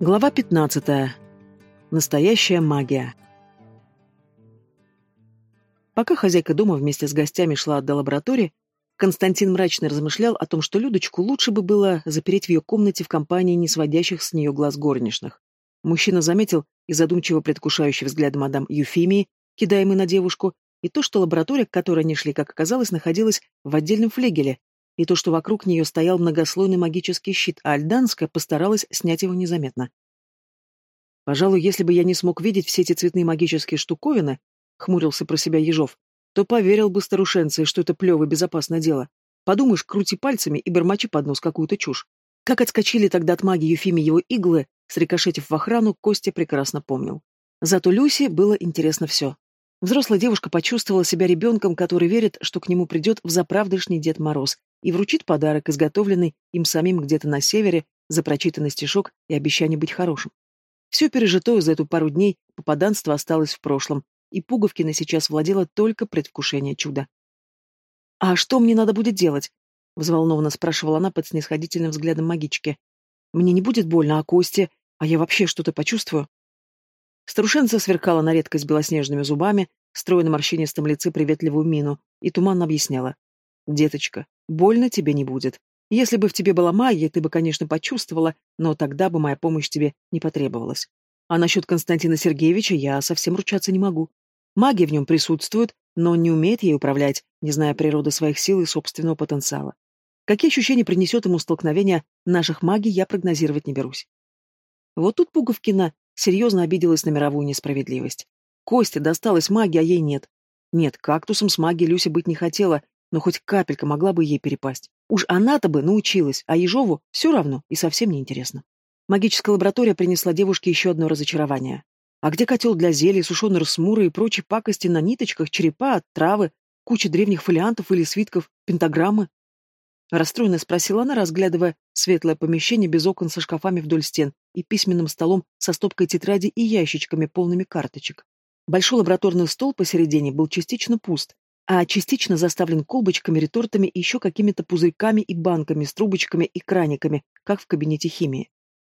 Глава 15. Настоящая магия. Пока хозяйка дома вместе с гостями шла до лаборатории, Константин мрачно размышлял о том, что Людочку лучше бы было запереть в ее комнате в компании не сводящих с нее глаз горничных. Мужчина заметил и задумчиво предвкушающий взгляд мадам Юфимии, кидаемый на девушку, и то, что лаборатория, к которой они шли, как оказалось, находилась в отдельном флегеле, и то, что вокруг нее стоял многослойный магический щит, а Альданская постаралась снять его незаметно. Пожалуй, если бы я не смог видеть все эти цветные магические штуковины, хмурился про себя Ежов, то поверил бы старушенце, что это плевое безопасное дело. Подумаешь, крути пальцами и бормочи под нос какую-то чушь. Как отскочили тогда от магии Юфими его иглы, срикошетив в охрану, Костя прекрасно помнил. Зато Люси было интересно все. Взрослая девушка почувствовала себя ребенком, который верит, что к нему придет взаправдышний Дед Мороз и вручит подарок, изготовленный им самим где-то на севере, за прочитанный стишок и обещание быть хорошим. Все пережитое за эту пару дней попаданство осталось в прошлом, и Пуговкина сейчас владела только предвкушение чуда. «А что мне надо будет делать?» — взволнованно спрашивала она под снисходительным взглядом магички. «Мне не будет больно, а кости? А я вообще что-то почувствую?» Старушенца сверкала на редкость белоснежными зубами, строя на морщинистом лице приветливую мину, и туманно объясняла. «Деточка, больно тебе не будет. Если бы в тебе была магия, ты бы, конечно, почувствовала, но тогда бы моя помощь тебе не потребовалась. А насчет Константина Сергеевича я совсем ручаться не могу. Магия в нем присутствует, но он не умеет ей управлять, не зная природы своих сил и собственного потенциала. Какие ощущения принесет ему столкновение наших магий, я прогнозировать не берусь. Вот тут Пуговкина серьезно обиделась на мировую несправедливость. Косте досталась магия, а ей нет. Нет, кактусом с магией Люся быть не хотела, но хоть капелька могла бы ей перепасть. Уж она-то бы научилась, а Ежову все равно и совсем не интересно. Магическая лаборатория принесла девушке еще одно разочарование. А где котел для зелий, сушеный рсмуры и прочие пакости на ниточках, черепа, травы, куча древних фолиантов или свитков, пентаграммы? Расстроенно спросила она, разглядывая светлое помещение без окон со шкафами вдоль стен и письменным столом со стопкой тетради и ящичками, полными карточек. Большой лабораторный стол посередине был частично пуст, а частично заставлен колбочками, ретортами и еще какими-то пузырьками и банками с трубочками и краниками, как в кабинете химии.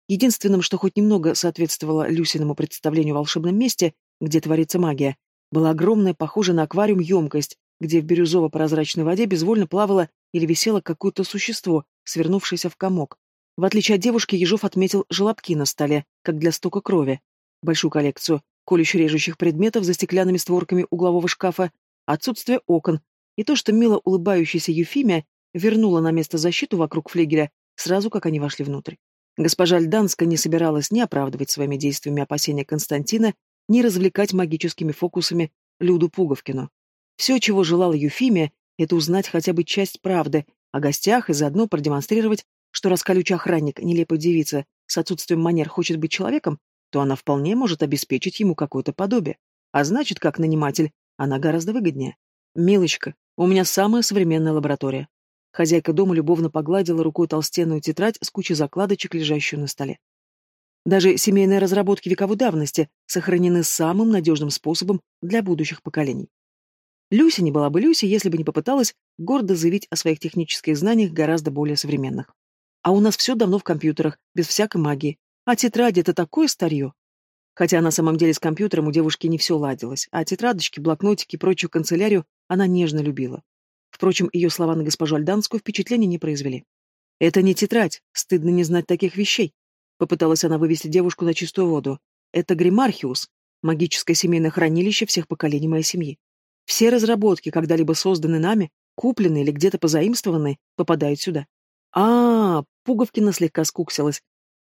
Единственным, что хоть немного соответствовало Люсиному представлению о волшебном месте, где творится магия, была огромная, похожая на аквариум, емкость, где в бирюзово-прозрачной воде безвольно плавало или висело какое-то существо, свернувшееся в комок. В отличие от девушки, Ежов отметил желобки на столе, как для стока крови, большую коллекцию, колюще-режущих предметов за стеклянными створками углового шкафа, отсутствие окон и то, что мило улыбающаяся Юфимия вернула на место защиту вокруг флигеля сразу, как они вошли внутрь. Госпожа Льданска не собиралась ни оправдывать своими действиями опасения Константина, ни развлекать магическими фокусами Люду Пуговкину. Все, чего желала Юфимия, это узнать хотя бы часть правды о гостях и заодно продемонстрировать, что раз колючий охранник, нелепая девица, с отсутствием манер хочет быть человеком, то она вполне может обеспечить ему какое-то подобие. А значит, как наниматель, она гораздо выгоднее. «Милочка, у меня самая современная лаборатория». Хозяйка дома любовно погладила рукой толстенную тетрадь с кучей закладочек, лежащую на столе. Даже семейные разработки вековой давности сохранены самым надежным способом для будущих поколений. Люся не была бы Люси, если бы не попыталась гордо заявить о своих технических знаниях гораздо более современных. А у нас все давно в компьютерах, без всякой магии, а тетради — это такое старье. Хотя на самом деле с компьютером у девушки не все ладилось, а тетрадочки, блокнотики и прочую канцелярию она нежно любила. Впрочем, ее слова на госпожу Альданскую впечатления не произвели. «Это не тетрадь, стыдно не знать таких вещей», — попыталась она вывести девушку на чистую воду. «Это Гримархиус, магическое семейное хранилище всех поколений моей семьи. Все разработки, когда-либо созданы нами, купленные или где-то позаимствованные, попадают сюда». «А, -а, -а Пуговкина слегка скуксилась.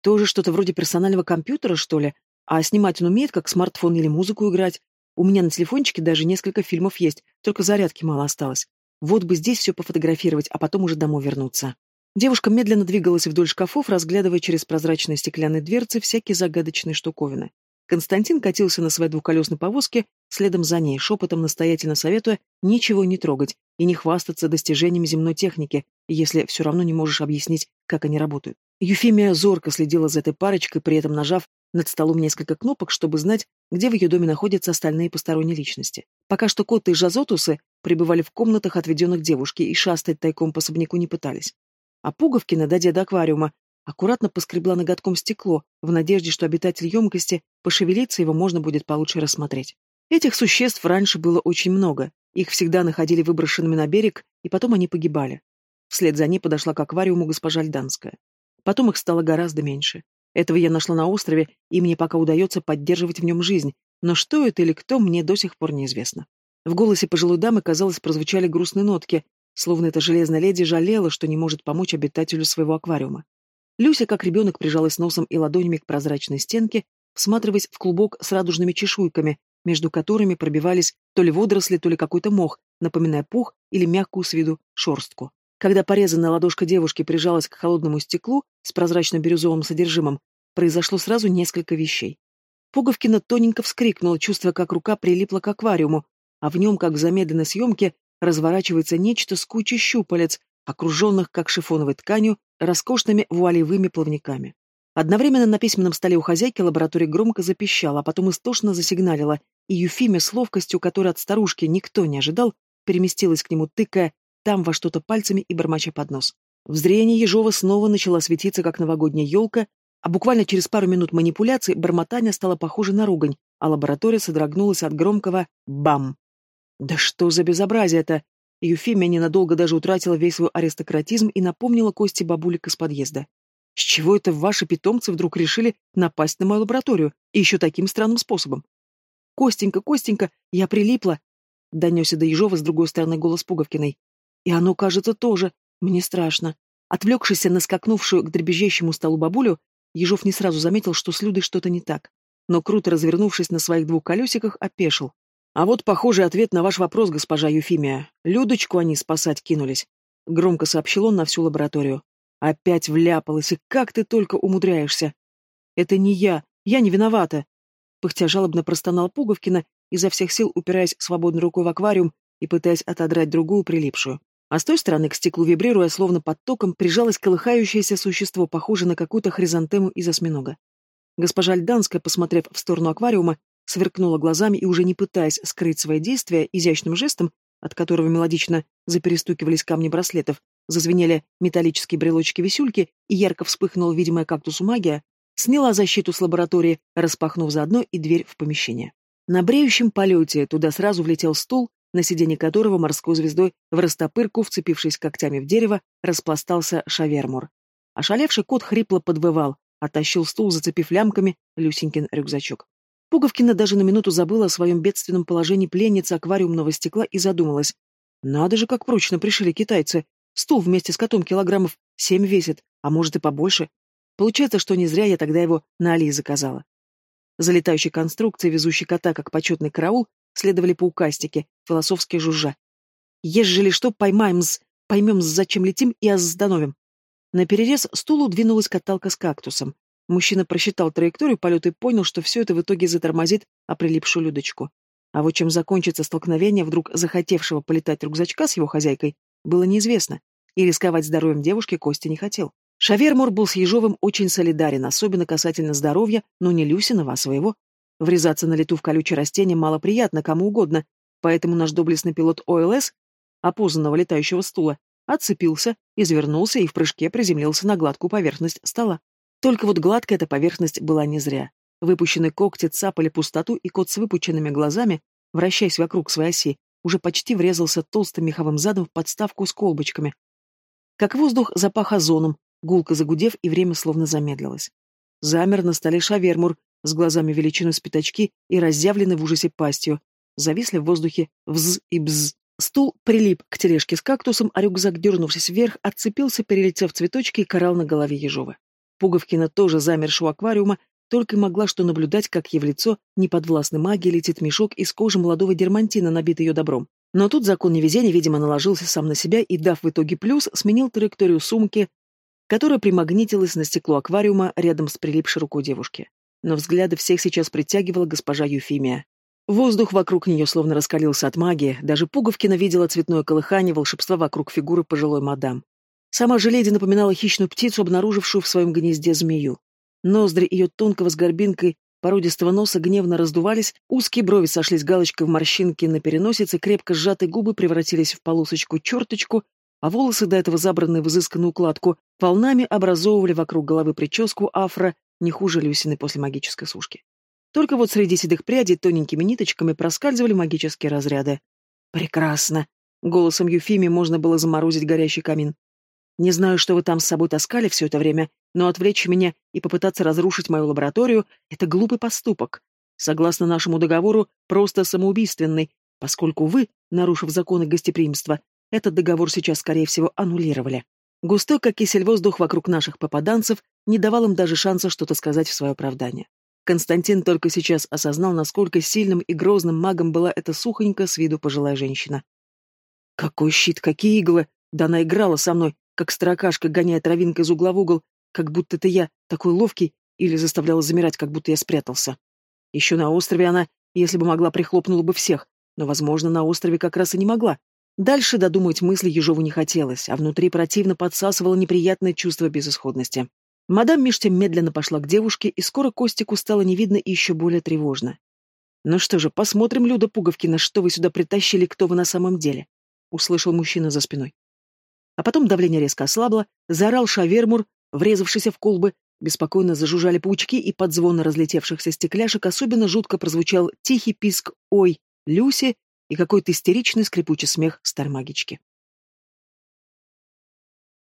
Тоже что-то вроде персонального компьютера, что ли? А снимать он умеет, как смартфон или музыку играть? У меня на телефончике даже несколько фильмов есть, только зарядки мало осталось. Вот бы здесь все пофотографировать, а потом уже домой вернуться. Девушка медленно двигалась вдоль шкафов, разглядывая через прозрачные стеклянные дверцы всякие загадочные штуковины. Константин катился на своей двухколесной повозке, следом за ней, шепотом настоятельно советуя ничего не трогать и не хвастаться достижениями земной техники, если все равно не можешь объяснить, как они работают. Юфимия зорко следила за этой парочкой, при этом нажав над столом несколько кнопок, чтобы знать, где в ее доме находятся остальные посторонние личности. Пока что коты и жазотусы пребывали в комнатах, отведенных девушке, и шастать тайком по особняку не пытались. А Пуговкина, дойдя до аквариума, аккуратно поскребла ноготком стекло, в надежде, что обитатель емкости пошевелится, его можно будет получше рассмотреть. Этих существ раньше было очень много, их всегда находили выброшенными на берег, и потом они погибали. Вслед за ней подошла к аквариуму госпожа Льданская. Потом их стало гораздо меньше. Этого я нашла на острове, и мне пока удается поддерживать в нем жизнь, но что это или кто, мне до сих пор неизвестно. В голосе пожилой дамы, казалось, прозвучали грустные нотки, словно эта железная леди жалела, что не может помочь обитателю своего аквариума. Люся, как ребенок, прижалась носом и ладонями к прозрачной стенке, всматриваясь в клубок с радужными чешуйками, между которыми пробивались то ли водоросли, то ли какой-то мох, напоминая пух или мягкую с виду шорстку. Когда порезанная ладошка девушки прижалась к холодному стеклу с прозрачно-бирюзовым содержимым, произошло сразу несколько вещей. Пуговкина тоненько вскрикнула, чувствуя, как рука прилипла к аквариуму, а в нем, как в замедленной съемке, разворачивается нечто с кучей щупалец, окруженных, как шифоновой тканью, роскошными вуалевыми плавниками. Одновременно на письменном столе у хозяйки лаборатории громко запищала, а потом истошно засигналила, и Юфиме с ловкостью, которой от старушки никто не ожидал, переместилась к нему, тыкая там во что-то пальцами и бормоча под нос. В зрении Ежова снова начала светиться, как новогодняя елка, а буквально через пару минут манипуляций бормотание стало похоже на ругань, а лаборатория содрогнулась от громкого «бам». «Да что за безобразие это?» Юфимия ненадолго даже утратила весь свой аристократизм и напомнила Кости бабулик из подъезда. «С чего это ваши питомцы вдруг решили напасть на мою лабораторию, и еще таким странным способом?» «Костенька, Костенька, я прилипла!» — донесся до Ежова с другой стороны голос Пуговкиной. «И оно, кажется, тоже. Мне страшно». Отвлекшись на скакнувшую к дребезжащему столу бабулю, Ежов не сразу заметил, что с Людой что-то не так. Но, круто развернувшись на своих двух колесиках, опешил. «А вот похожий ответ на ваш вопрос, госпожа Юфимия. Людочку они спасать кинулись», — громко сообщил он на всю лабораторию. «Опять вляпалась, и как ты только умудряешься!» «Это не я, я не виновата!» Пыхтя жалобно простонал Пуговкина, изо всех сил упираясь свободной рукой в аквариум и пытаясь отодрать другую прилипшую. А с той стороны к стеклу, вибрируя словно под током, прижалось колыхающееся существо, похожее на какую-то хризантему из осьминога. Госпожа Льданская, посмотрев в сторону аквариума, сверкнула глазами и, уже не пытаясь скрыть свои действия, изящным жестом, от которого мелодично заперестукивались камни браслетов, зазвенели металлические брелочки-висюльки и ярко вспыхнула видимая кактусу магия, сняла защиту с лаборатории, распахнув заодно и дверь в помещение. На бреющем полете туда сразу влетел стул, на сиденье которого морской звездой в растопырку, вцепившись когтями в дерево, распластался шавермур. Ошалевший кот хрипло подвывал, оттащил стул, зацепив лямками Люсенькин рюкзачок. Пуговкина даже на минуту забыла о своем бедственном положении пленницы аквариумного стекла и задумалась. Надо же, как прочно пришили китайцы. Стул вместе с котом килограммов семь весит, а может и побольше. Получается, что не зря я тогда его на Али заказала. Залетающей конструкции, везущей кота как почетный караул, следовали по укастике, философски жужжа. Ежели что, поймаем-с, поймем-с, зачем летим и остановим. На перерез стулу двинулась каталка с кактусом. Мужчина просчитал траекторию полета и понял, что все это в итоге затормозит о прилипшую Людочку. А вот чем закончится столкновение вдруг захотевшего полетать рюкзачка с его хозяйкой, было неизвестно, и рисковать здоровьем девушки Костя не хотел. Шавермур был с Ежовым очень солидарен, особенно касательно здоровья, но не Люсиного, а своего. Врезаться на лету в колючее растение мало приятно кому угодно, поэтому наш доблестный пилот ОЛС, опознанного летающего стула, отцепился, извернулся и в прыжке приземлился на гладкую поверхность стола. Только вот гладкая эта поверхность была не зря. Выпущенные когти цапали пустоту, и кот с выпученными глазами, вращаясь вокруг своей оси, уже почти врезался толстым меховым задом в подставку с колбочками. Как воздух запах озоном, гулко загудев, и время словно замедлилось. Замер на столе шавермур, с глазами величиной с пятачки и разъявленной в ужасе пастью. Зависли в воздухе вз и бз. Стул прилип к тележке с кактусом, а рюкзак, дернувшись вверх, отцепился, перелетев цветочки и коралл на голове Ежова. Пуговкина тоже замершего аквариума, только и могла что наблюдать, как ей в лицо, неподвластной магии, летит мешок из кожи молодого дермантина, набитый ее добром. Но тут закон невезения, видимо, наложился сам на себя и, дав в итоге плюс, сменил траекторию сумки, которая примагнитилась на стекло аквариума рядом с прилипшей рукой девушки но взгляды всех сейчас притягивала госпожа Юфимия. Воздух вокруг нее словно раскалился от магии, даже Пуговкина видела цветное колыхание волшебства вокруг фигуры пожилой мадам. Сама же леди напоминала хищную птицу, обнаружившую в своем гнезде змею. Ноздри ее тонкого с горбинкой породистого носа гневно раздувались, узкие брови сошлись галочкой в морщинке на переносице, крепко сжатые губы превратились в полосочку-черточку, а волосы, до этого забранные в изысканную укладку, волнами образовывали вокруг головы прическу афро, не хуже Люсины после магической сушки. Только вот среди седых прядей тоненькими ниточками проскальзывали магические разряды. «Прекрасно!» — голосом Юфими можно было заморозить горящий камин. «Не знаю, что вы там с собой таскали все это время, но отвлечь меня и попытаться разрушить мою лабораторию — это глупый поступок. Согласно нашему договору, просто самоубийственный, поскольку вы, нарушив законы гостеприимства, этот договор сейчас, скорее всего, аннулировали. Густой, как кисель воздух вокруг наших попаданцев, не давал им даже шанса что-то сказать в свое оправдание. Константин только сейчас осознал, насколько сильным и грозным магом была эта сухонькая с виду пожилая женщина. Какой щит, какие иглы! Да она играла со мной, как строкашка, гоняя травинкой из угла в угол, как будто это я, такой ловкий, или заставляла замирать, как будто я спрятался. Еще на острове она, если бы могла, прихлопнула бы всех, но, возможно, на острове как раз и не могла. Дальше додумать мысли Ежову не хотелось, а внутри противно подсасывало неприятное чувство безысходности. Мадам меж тем медленно пошла к девушке, и скоро Костику стало не видно и еще более тревожно. «Ну что же, посмотрим, Люда Пуговкина, что вы сюда притащили, кто вы на самом деле», — услышал мужчина за спиной. А потом давление резко ослабло, заорал шавермур, врезавшийся в колбы, беспокойно зажужжали паучки, и под звон разлетевшихся стекляшек особенно жутко прозвучал тихий писк «Ой, Люси!» и какой-то истеричный скрипучий смех стармагички.